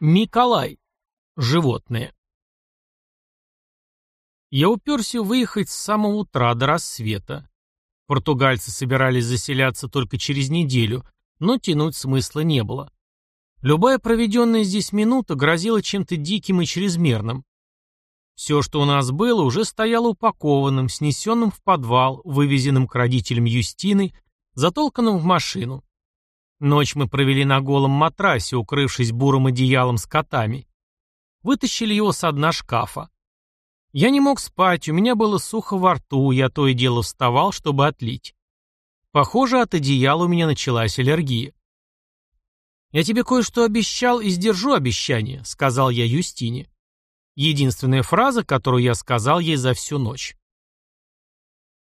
Миколай. Животные. Я уперся выехать с самого утра до рассвета. Португальцы собирались заселяться только через неделю, но тянуть смысла не было. Любая проведенная здесь минута грозила чем-то диким и чрезмерным. Все, что у нас было, уже стояло упакованным, снесенным в подвал, вывезенным к родителям Юстины, затолканным в машину. Ночь мы провели на голом матрасе, укрывшись бурым одеялом с котами. Вытащили его с дна шкафа. Я не мог спать, у меня было сухо во рту, я то и дело вставал, чтобы отлить. Похоже, от одеяла у меня началась аллергия. «Я тебе кое-что обещал и сдержу обещание», — сказал я Юстине. Единственная фраза, которую я сказал ей за всю ночь.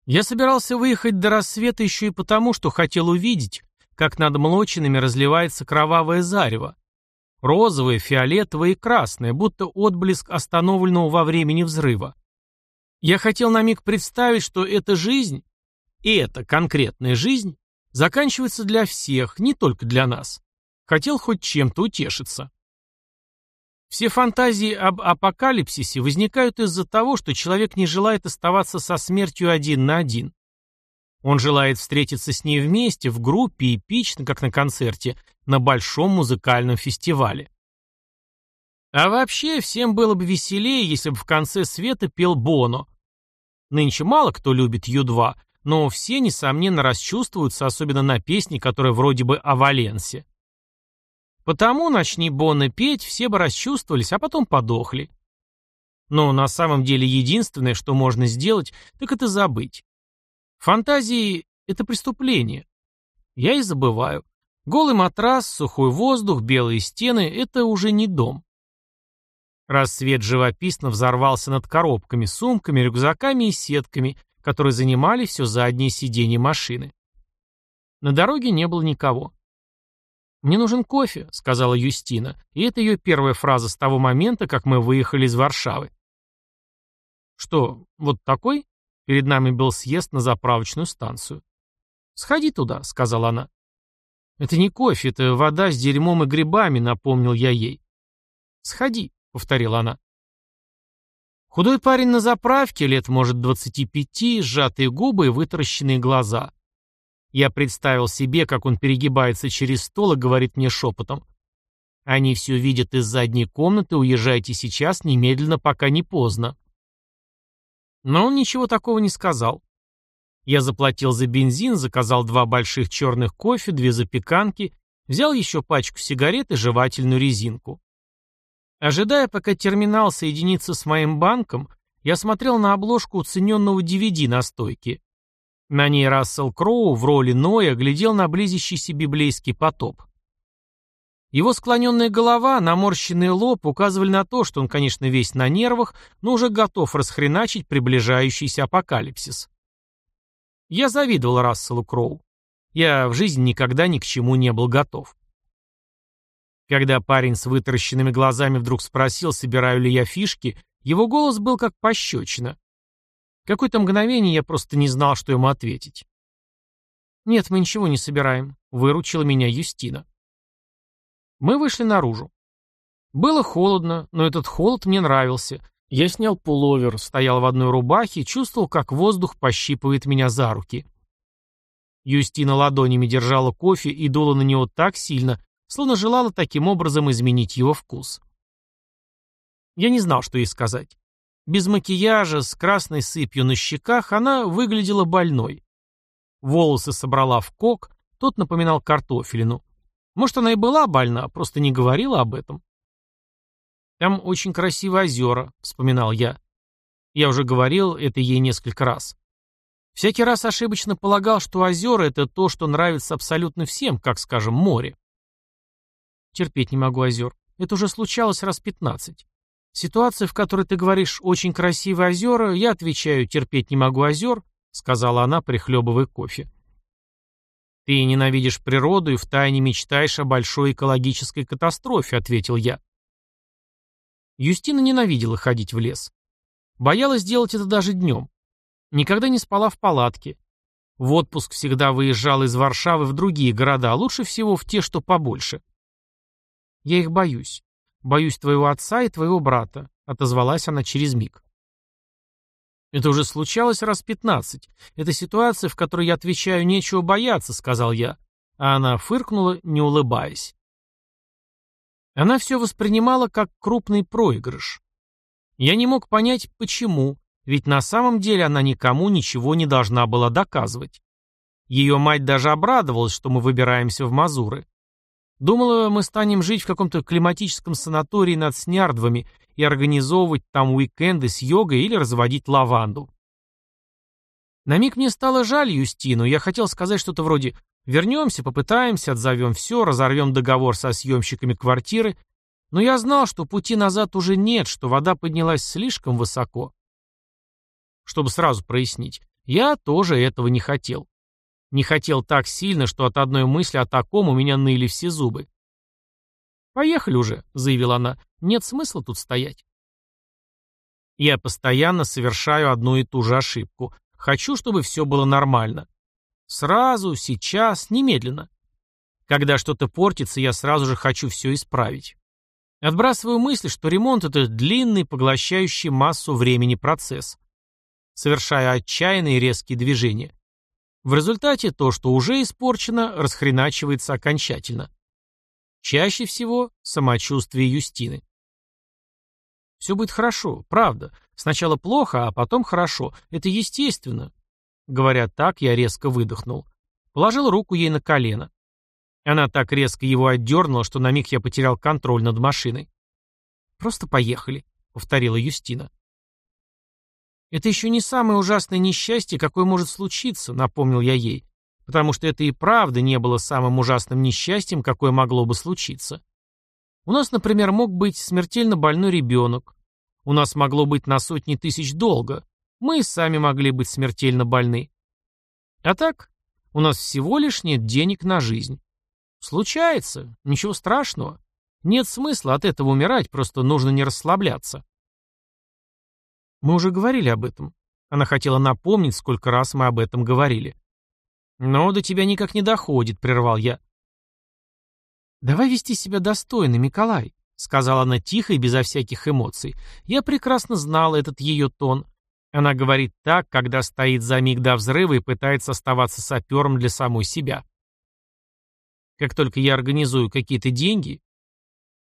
Я собирался выехать до рассвета еще и потому, что хотел увидеть, как над Млочинами разливается кровавое зарево. Розовое, фиолетовое и красное, будто отблеск остановленного во времени взрыва. Я хотел на миг представить, что эта жизнь, и эта конкретная жизнь, заканчивается для всех, не только для нас. Хотел хоть чем-то утешиться. Все фантазии об апокалипсисе возникают из-за того, что человек не желает оставаться со смертью один на один. Он желает встретиться с ней вместе, в группе, эпично, как на концерте, на большом музыкальном фестивале. А вообще, всем было бы веселее, если бы в конце света пел Боно. Нынче мало кто любит Ю-2, но все, несомненно, расчувствуются, особенно на песни, которые вроде бы о Валенсе. Потому, начни Боно петь, все бы расчувствовались, а потом подохли. Но на самом деле единственное, что можно сделать, так это забыть. Фантазии — это преступление. Я и забываю. Голый матрас, сухой воздух, белые стены — это уже не дом. Рассвет живописно взорвался над коробками, сумками, рюкзаками и сетками, которые занимали все заднее сиденье машины. На дороге не было никого. «Мне нужен кофе», — сказала Юстина, и это ее первая фраза с того момента, как мы выехали из Варшавы. «Что, вот такой?» Перед нами был съезд на заправочную станцию. «Сходи туда», — сказала она. «Это не кофе, это вода с дерьмом и грибами», — напомнил я ей. «Сходи», — повторила она. Худой парень на заправке, лет, может, двадцати пяти, сжатые губы и вытаращенные глаза. Я представил себе, как он перегибается через стол и говорит мне шепотом. «Они все видят из задней комнаты, уезжайте сейчас, немедленно, пока не поздно». Но он ничего такого не сказал. Я заплатил за бензин, заказал два больших черных кофе, две запеканки, взял еще пачку сигарет и жевательную резинку. Ожидая, пока терминал соединится с моим банком, я смотрел на обложку уцененного DVD на стойке. На ней Рассел Кроу в роли Ноя глядел на близящийся библейский потоп. Его склоненная голова, наморщенный лоб указывали на то, что он, конечно, весь на нервах, но уже готов расхреначить приближающийся апокалипсис. Я завидовал Расселу Кроу. Я в жизни никогда ни к чему не был готов. Когда парень с вытаращенными глазами вдруг спросил, собираю ли я фишки, его голос был как пощечина. Какое-то мгновение я просто не знал, что ему ответить. «Нет, мы ничего не собираем», — выручила меня Юстина. Мы вышли наружу. Было холодно, но этот холод мне нравился. Я снял пуловер, стоял в одной рубахе и чувствовал, как воздух пощипывает меня за руки. Юстина ладонями держала кофе и дула на него так сильно, словно желала таким образом изменить его вкус. Я не знал, что ей сказать. Без макияжа, с красной сыпью на щеках, она выглядела больной. Волосы собрала в кок, тот напоминал картофелину. Может, она и была больна, просто не говорила об этом. «Там очень красивые озера», — вспоминал я. Я уже говорил это ей несколько раз. Всякий раз ошибочно полагал, что озера — это то, что нравится абсолютно всем, как, скажем, море. Терпеть не могу озер. Это уже случалось раз пятнадцать. Ситуация, в которой ты говоришь «очень красивые озера», я отвечаю «терпеть не могу озер», — сказала она, прихлебывая кофе. «Ты ненавидишь природу и втайне мечтаешь о большой экологической катастрофе», — ответил я. Юстина ненавидела ходить в лес. Боялась делать это даже днем. Никогда не спала в палатке. В отпуск всегда выезжала из Варшавы в другие города, лучше всего в те, что побольше. Я их боюсь. Боюсь твоего отца и твоего брата», — отозвалась она через миг. «Это уже случалось раз пятнадцать. Это ситуация, в которой я отвечаю «нечего бояться», — сказал я. А она фыркнула, не улыбаясь. Она все воспринимала как крупный проигрыш. Я не мог понять, почему, ведь на самом деле она никому ничего не должна была доказывать. Ее мать даже обрадовалась, что мы выбираемся в Мазуры. Думала, мы станем жить в каком-то климатическом санатории над Снярдвами и организовывать там уикенды с йогой или разводить лаванду. На миг мне стало жаль Юстину, я хотел сказать что-то вроде «вернемся, попытаемся, отзовем все, разорвем договор со съемщиками квартиры», но я знал, что пути назад уже нет, что вода поднялась слишком высоко. Чтобы сразу прояснить, я тоже этого не хотел. Не хотел так сильно, что от одной мысли о таком у меня ныли все зубы. «Поехали уже», — заявила она. «Нет смысла тут стоять». Я постоянно совершаю одну и ту же ошибку. Хочу, чтобы все было нормально. Сразу, сейчас, немедленно. Когда что-то портится, я сразу же хочу все исправить. Отбрасываю мысль, что ремонт — это длинный, поглощающий массу времени процесс. Совершая отчаянные резкие движения. В результате то, что уже испорчено, расхреначивается окончательно. Чаще всего самочувствие Юстины. Все будет хорошо, правда. Сначала плохо, а потом хорошо. Это естественно. Говоря так, я резко выдохнул. Положил руку ей на колено. Она так резко его отдернула, что на миг я потерял контроль над машиной. «Просто поехали», — повторила Юстина. «Это еще не самое ужасное несчастье, какое может случиться», — напомнил я ей, потому что это и правда не было самым ужасным несчастьем, какое могло бы случиться. У нас, например, мог быть смертельно больной ребенок. У нас могло быть на сотни тысяч долга. Мы сами могли быть смертельно больны. А так, у нас всего лишь нет денег на жизнь. Случается, ничего страшного. Нет смысла от этого умирать, просто нужно не расслабляться. Мы уже говорили об этом. Она хотела напомнить, сколько раз мы об этом говорили. Но до тебя никак не доходит, прервал я. Давай вести себя достойно, Николай, сказала она тихо и безо всяких эмоций. Я прекрасно знала этот ее тон. Она говорит так, когда стоит за миг до взрыва и пытается оставаться сапером для самой себя. Как только я организую какие-то деньги...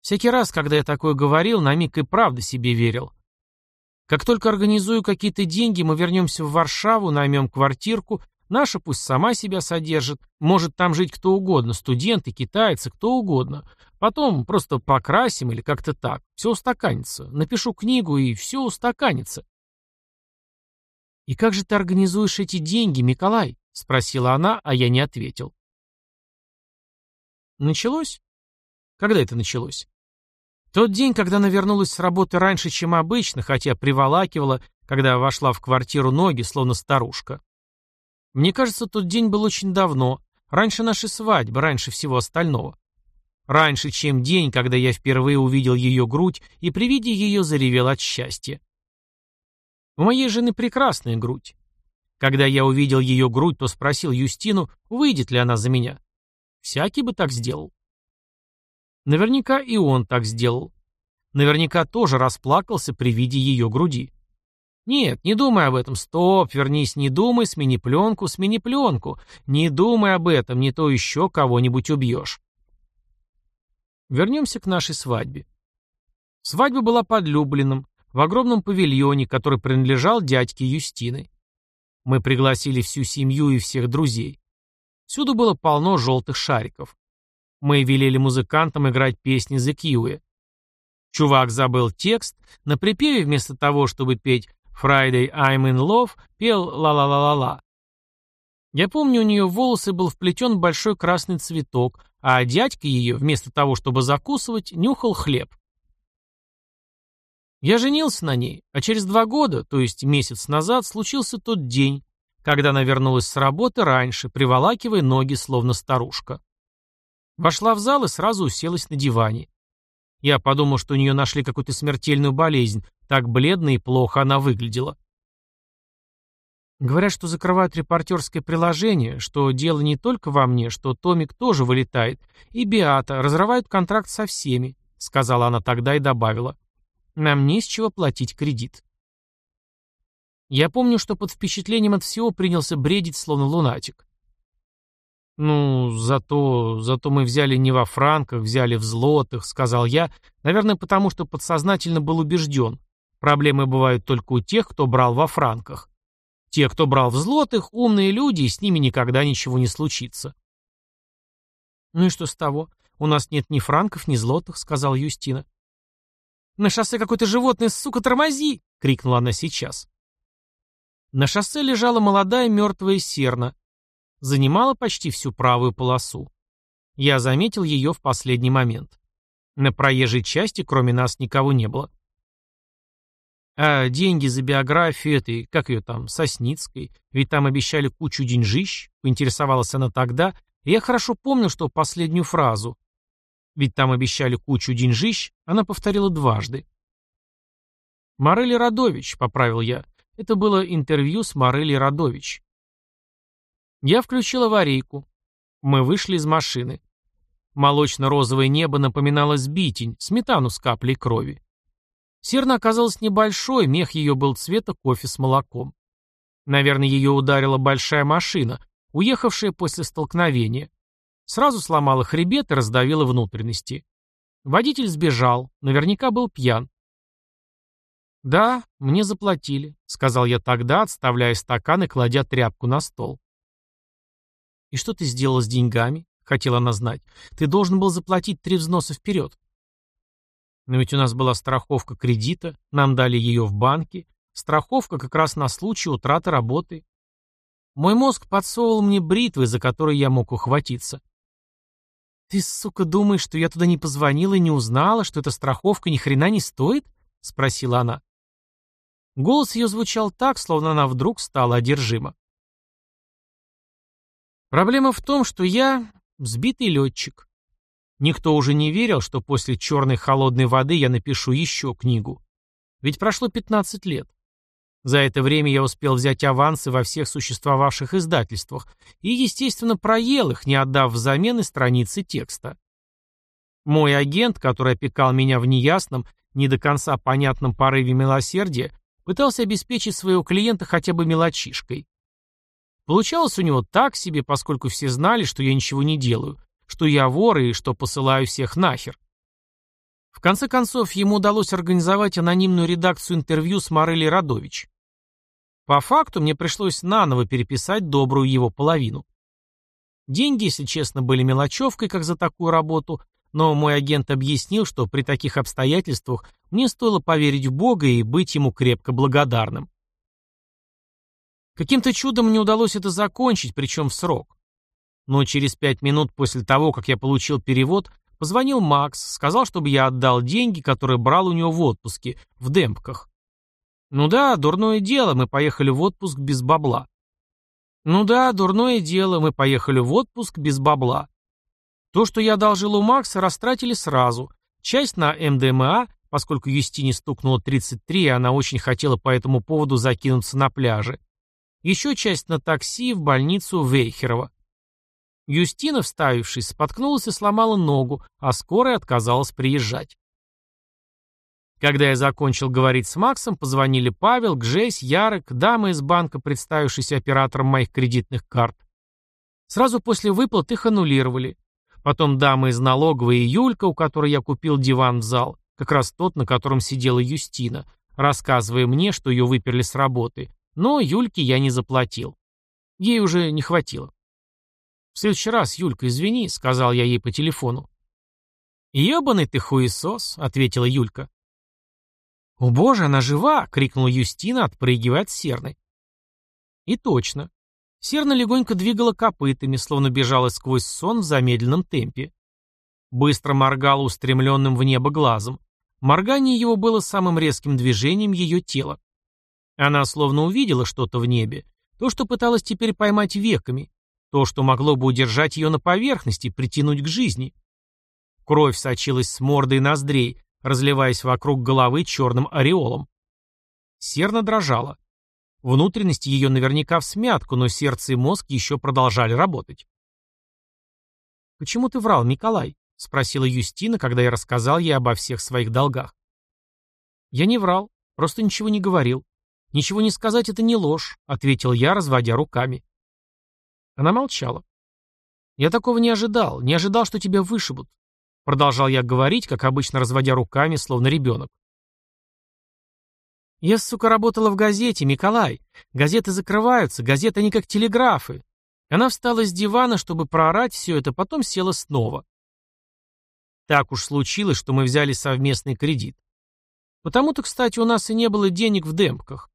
Всякий раз, когда я такое говорил, на миг и правда себе верил. Как только организую какие-то деньги, мы вернемся в Варшаву, наймем квартирку, наша пусть сама себя содержит, может там жить кто угодно, студенты, китайцы, кто угодно. Потом просто покрасим или как-то так. Все устаканится. Напишу книгу, и все устаканится. «И как же ты организуешь эти деньги, Николай?» — спросила она, а я не ответил. Началось? Когда это началось? Тот день, когда она вернулась с работы раньше, чем обычно, хотя приволакивала, когда вошла в квартиру ноги, словно старушка. Мне кажется, тот день был очень давно, раньше нашей свадьбы, раньше всего остального. Раньше, чем день, когда я впервые увидел ее грудь и при виде ее заревел от счастья. У моей жены прекрасная грудь. Когда я увидел ее грудь, то спросил Юстину, выйдет ли она за меня. Всякий бы так сделал. Наверняка и он так сделал. Наверняка тоже расплакался при виде ее груди. Нет, не думай об этом. Стоп, вернись, не думай, смени пленку, смени пленку. Не думай об этом, не то еще кого-нибудь убьешь. Вернемся к нашей свадьбе. Свадьба была под Люблином, в огромном павильоне, который принадлежал дядьке Юстины. Мы пригласили всю семью и всех друзей. Всюду было полно желтых шариков. Мы велели музыкантам играть песни The Kiwi. Чувак забыл текст, на припеве вместо того, чтобы петь «Friday I'm in love», пел «ла-ла-ла-ла-ла». Я помню, у нее в волосы был вплетен большой красный цветок, а дядька ее, вместо того, чтобы закусывать, нюхал хлеб. Я женился на ней, а через два года, то есть месяц назад, случился тот день, когда она вернулась с работы раньше, приволакивая ноги, словно старушка. Вошла в зал и сразу уселась на диване. Я подумал, что у нее нашли какую-то смертельную болезнь, так бледно и плохо она выглядела. Говорят, что закрывают репортерское приложение, что дело не только во мне, что Томик тоже вылетает, и Биата разрывают контракт со всеми, сказала она тогда и добавила. Нам не с чего платить кредит. Я помню, что под впечатлением от всего принялся бредить, словно лунатик. «Ну, зато, зато мы взяли не во франках, взяли в злотых», — сказал я, наверное, потому что подсознательно был убежден. Проблемы бывают только у тех, кто брал во франках. Те, кто брал в злотых, умные люди, и с ними никогда ничего не случится. «Ну и что с того? У нас нет ни франков, ни злотых», — сказал Юстина. «На шоссе какое-то животное, сука, тормози!» — крикнула она сейчас. На шоссе лежала молодая мертвая серна. Занимала почти всю правую полосу. Я заметил ее в последний момент. На проезжей части, кроме нас, никого не было. А деньги за биографию этой, как ее там, Сосницкой, ведь там обещали кучу деньжищ, поинтересовалась она тогда, и я хорошо помню, что последнюю фразу, ведь там обещали кучу деньжищ, она повторила дважды. «Морели Радович», — поправил я, это было интервью с Морелли Радович. Я включил аварийку. Мы вышли из машины. Молочно-розовое небо напоминало сбитень, сметану с каплей крови. Серна оказалась небольшой, мех ее был цвета кофе с молоком. Наверное, ее ударила большая машина, уехавшая после столкновения. Сразу сломала хребет и раздавила внутренности. Водитель сбежал, наверняка был пьян. «Да, мне заплатили», — сказал я тогда, отставляя стакан и кладя тряпку на стол. «И что ты сделал с деньгами?» — хотела она знать. «Ты должен был заплатить три взноса вперед». «Но ведь у нас была страховка кредита, нам дали ее в банке. Страховка как раз на случай утраты работы. Мой мозг подсовывал мне бритвы, за которые я мог ухватиться. «Ты, сука, думаешь, что я туда не позвонила и не узнала, что эта страховка ни хрена не стоит?» — спросила она. Голос ее звучал так, словно она вдруг стала одержима. Проблема в том, что я сбитый летчик. Никто уже не верил, что после черной холодной воды я напишу еще книгу. Ведь прошло 15 лет. За это время я успел взять авансы во всех существовавших издательствах и, естественно, проел их, не отдав взамен и страницы текста. Мой агент, который опекал меня в неясном, не до конца понятном порыве милосердия, Пытался обеспечить своего клиента хотя бы мелочишкой. Получалось у него так себе, поскольку все знали, что я ничего не делаю, что я вор и что посылаю всех нахер. В конце концов, ему удалось организовать анонимную редакцию интервью с Морелли Радович. По факту мне пришлось наново переписать добрую его половину. Деньги, если честно, были мелочевкой, как за такую работу, но мой агент объяснил, что при таких обстоятельствах мне стоило поверить в Бога и быть ему крепко благодарным. Каким-то чудом мне удалось это закончить, причем в срок. Но через пять минут после того, как я получил перевод, позвонил Макс, сказал, чтобы я отдал деньги, которые брал у него в отпуске, в демпках. Ну да, дурное дело, мы поехали в отпуск без бабла. Ну да, дурное дело, мы поехали в отпуск без бабла. То, что я одолжил у Макса, растратили сразу. Часть на МДМА, поскольку Юстине стукнуло 33, и она очень хотела по этому поводу закинуться на пляже. Еще часть на такси в больницу Вейхерова. Юстина, вставившись, споткнулась и сломала ногу, а скорая отказалась приезжать. Когда я закончил говорить с Максом, позвонили Павел, Гжесь, Ярок, дама из банка, представившаяся оператором моих кредитных карт. Сразу после выплат их аннулировали. Потом дама из налоговой и Юлька, у которой я купил диван в зал, как раз тот, на котором сидела Юстина, рассказывая мне, что ее выперли с работы. Но Юльке я не заплатил. Ей уже не хватило. «В следующий раз, Юлька, извини», — сказал я ей по телефону. «Ебаный ты хуесос», — ответила Юлька. «О боже, она жива!» — крикнула Юстина, отпрыгивая от серной. И точно. Серна легонько двигала копытами, словно бежала сквозь сон в замедленном темпе. Быстро моргала устремленным в небо глазом. Моргание его было самым резким движением ее тела. Она словно увидела что-то в небе, то, что пыталась теперь поймать веками, то, что могло бы удержать ее на поверхности, притянуть к жизни. Кровь сочилась с морды и ноздрей, разливаясь вокруг головы черным ореолом. Серна дрожала. Внутренности ее наверняка в смятку, но сердце и мозг еще продолжали работать. «Почему ты врал, Николай?» — спросила Юстина, когда я рассказал ей обо всех своих долгах. «Я не врал, просто ничего не говорил. Ничего не сказать — это не ложь», — ответил я, разводя руками. Она молчала. «Я такого не ожидал, не ожидал, что тебя вышибут», — продолжал я говорить, как обычно разводя руками, словно ребенок. «Я, сука, работала в газете, Николай. Газеты закрываются, газеты не как телеграфы». Она встала с дивана, чтобы проорать все это, потом села снова. Так уж случилось, что мы взяли совместный кредит. Потому-то, кстати, у нас и не было денег в демках.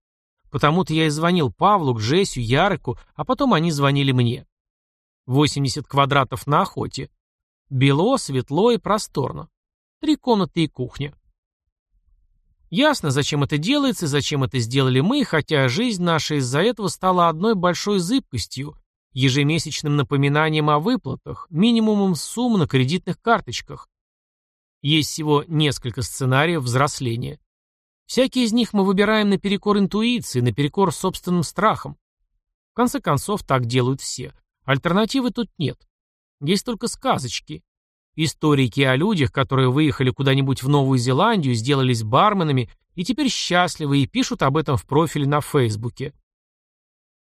Потому-то я и звонил Павлу, к Жесю, Ярику, а потом они звонили мне. 80 квадратов на охоте. Бело, светло и просторно. Три комнаты и кухня. Ясно, зачем это делается и зачем это сделали мы, хотя жизнь наша из-за этого стала одной большой зыбкостью, ежемесячным напоминанием о выплатах, минимумом сумм на кредитных карточках. Есть всего несколько сценариев взросления. Всякий из них мы выбираем наперекор интуиции, наперекор собственным страхам. В конце концов, так делают все. Альтернативы тут нет. Есть только сказочки. Историки о людях, которые выехали куда-нибудь в Новую Зеландию, сделались барменами и теперь счастливы и пишут об этом в профиле на Фейсбуке.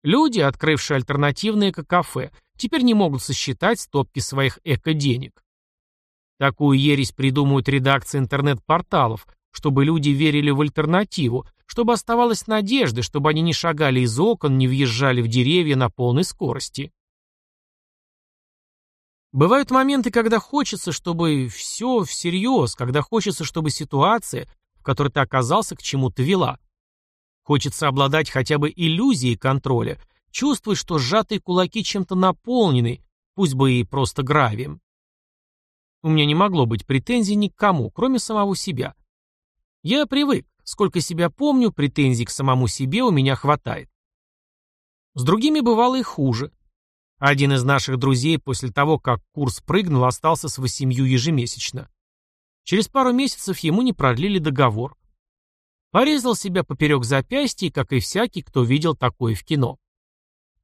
Люди, открывшие альтернативные эко-кафе, теперь не могут сосчитать стопки своих эко-денег. Такую ересь придумывают редакции интернет-порталов, чтобы люди верили в альтернативу, чтобы оставалась надежда, чтобы они не шагали из окон, не въезжали в деревья на полной скорости. Бывают моменты, когда хочется, чтобы все всерьез, когда хочется, чтобы ситуация, в которой ты оказался, к чему-то вела. Хочется обладать хотя бы иллюзией контроля, чувствуешь, что сжатые кулаки чем-то наполнены, пусть бы и просто гравием. У меня не могло быть претензий ни к кому, кроме самого себя. Я привык, сколько себя помню, претензий к самому себе у меня хватает. С другими бывало и хуже. Один из наших друзей после того, как курс прыгнул, остался с восемью ежемесячно. Через пару месяцев ему не продлили договор. Порезал себя поперек запястья, как и всякий, кто видел такое в кино.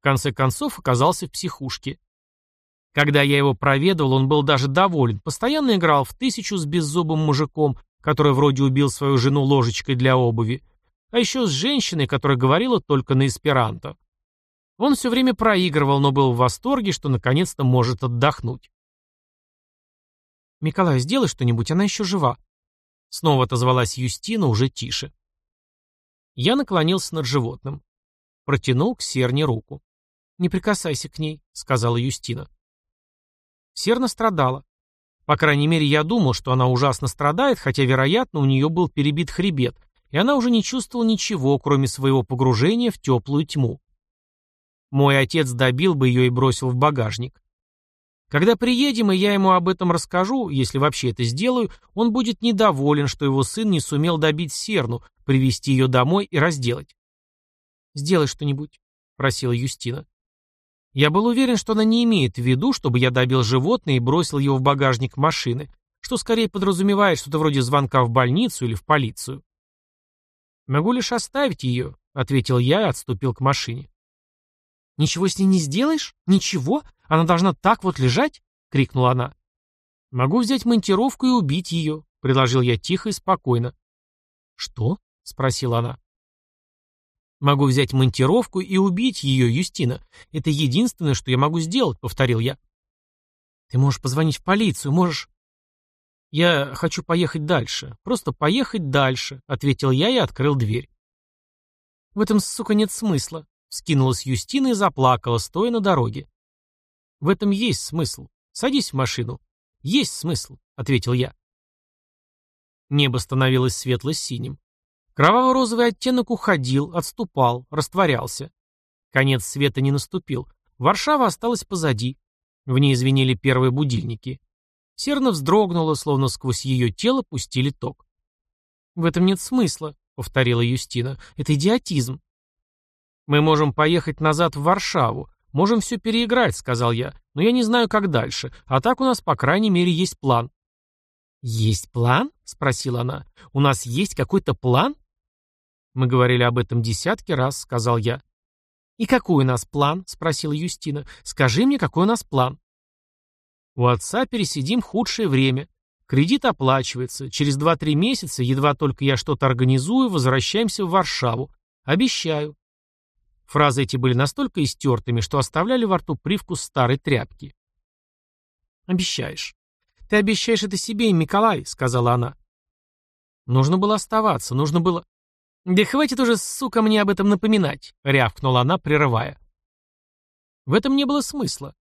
В конце концов оказался в психушке. Когда я его проведывал, он был даже доволен, постоянно играл в тысячу с беззубым мужиком, который вроде убил свою жену ложечкой для обуви, а еще с женщиной, которая говорила только на эсперанто. Он все время проигрывал, но был в восторге, что наконец-то может отдохнуть. «Миколай, сделай что-нибудь, она еще жива». Снова отозвалась Юстина, уже тише. Я наклонился над животным. Протянул к Серне руку. «Не прикасайся к ней», — сказала Юстина. Серна страдала. По крайней мере, я думал, что она ужасно страдает, хотя, вероятно, у нее был перебит хребет, и она уже не чувствовала ничего, кроме своего погружения в теплую тьму. Мой отец добил бы ее и бросил в багажник. Когда приедем, и я ему об этом расскажу, если вообще это сделаю, он будет недоволен, что его сын не сумел добить Серну, привести ее домой и разделать. «Сделай что-нибудь», — просила Юстина. Я был уверен, что она не имеет в виду, чтобы я добил животное и бросил его в багажник машины, что скорее подразумевает что-то вроде звонка в больницу или в полицию. «Могу лишь оставить ее», — ответил я и отступил к машине. «Ничего с ней не сделаешь? Ничего? Она должна так вот лежать?» — крикнула она. «Могу взять монтировку и убить ее», — предложил я тихо и спокойно. «Что?» — спросила она. Могу взять монтировку и убить ее, Юстина. Это единственное, что я могу сделать, повторил я. Ты можешь позвонить в полицию, можешь... Я хочу поехать дальше. Просто поехать дальше, ответил я и открыл дверь. В этом, сука, нет смысла. Скинулась Юстина и заплакала, стоя на дороге. В этом есть смысл. Садись в машину. Есть смысл, ответил я. Небо становилось светло-синим. Кроваво-розовый оттенок уходил, отступал, растворялся. Конец света не наступил. Варшава осталась позади. В ней звенели первые будильники. Серна вздрогнула, словно сквозь ее тело пустили ток. «В этом нет смысла», — повторила Юстина. «Это идиотизм». «Мы можем поехать назад в Варшаву. Можем все переиграть», — сказал я. «Но я не знаю, как дальше. А так у нас, по крайней мере, есть план». «Есть план?» — спросила она. «У нас есть какой-то план?» «Мы говорили об этом десятки раз», — сказал я. «И какой у нас план?» — спросила Юстина. «Скажи мне, какой у нас план?» У отца пересидим худшее время. Кредит оплачивается. Через 2-3 месяца, едва только я что-то организую, возвращаемся в Варшаву. Обещаю. Фразы эти были настолько истертыми, что оставляли во рту привкус старой тряпки. «Обещаешь». «Ты обещаешь это себе и Николай», — сказала она. Нужно было оставаться, нужно было... «Да хватит уже, сука, мне об этом напоминать», — рявкнула она, прерывая. В этом не было смысла.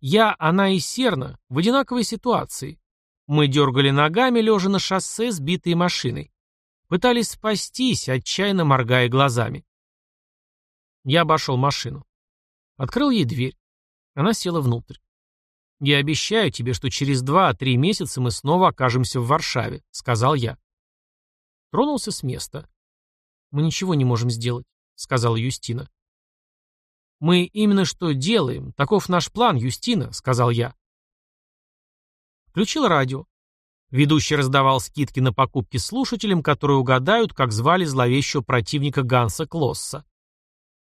Я, она и Серна в одинаковой ситуации. Мы дергали ногами, лежа на шоссе, сбитые машиной. Пытались спастись, отчаянно моргая глазами. Я обошел машину. Открыл ей дверь. Она села внутрь. «Я обещаю тебе, что через два-три месяца мы снова окажемся в Варшаве», — сказал я. Тронулся с места. «Мы ничего не можем сделать», — сказала Юстина. «Мы именно что делаем. Таков наш план, Юстина», — сказал я. Включил радио. Ведущий раздавал скидки на покупки слушателям, которые угадают, как звали зловещего противника Ганса Клосса.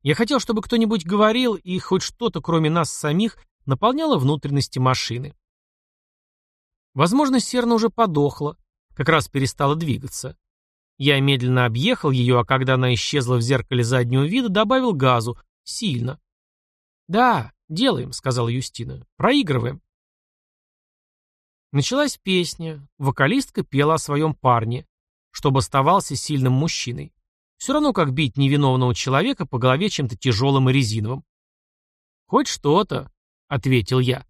Я хотел, чтобы кто-нибудь говорил, и хоть что-то, кроме нас самих, наполняло внутренности машины. Возможно, Серна уже подохла, как раз перестала двигаться. Я медленно объехал ее, а когда она исчезла в зеркале заднего вида, добавил газу. Сильно. «Да, делаем», — сказала Юстина. «Проигрываем». Началась песня. Вокалистка пела о своем парне, чтобы оставался сильным мужчиной. Все равно, как бить невиновного человека по голове чем-то тяжелым и резиновым. «Хоть что-то», — ответил я.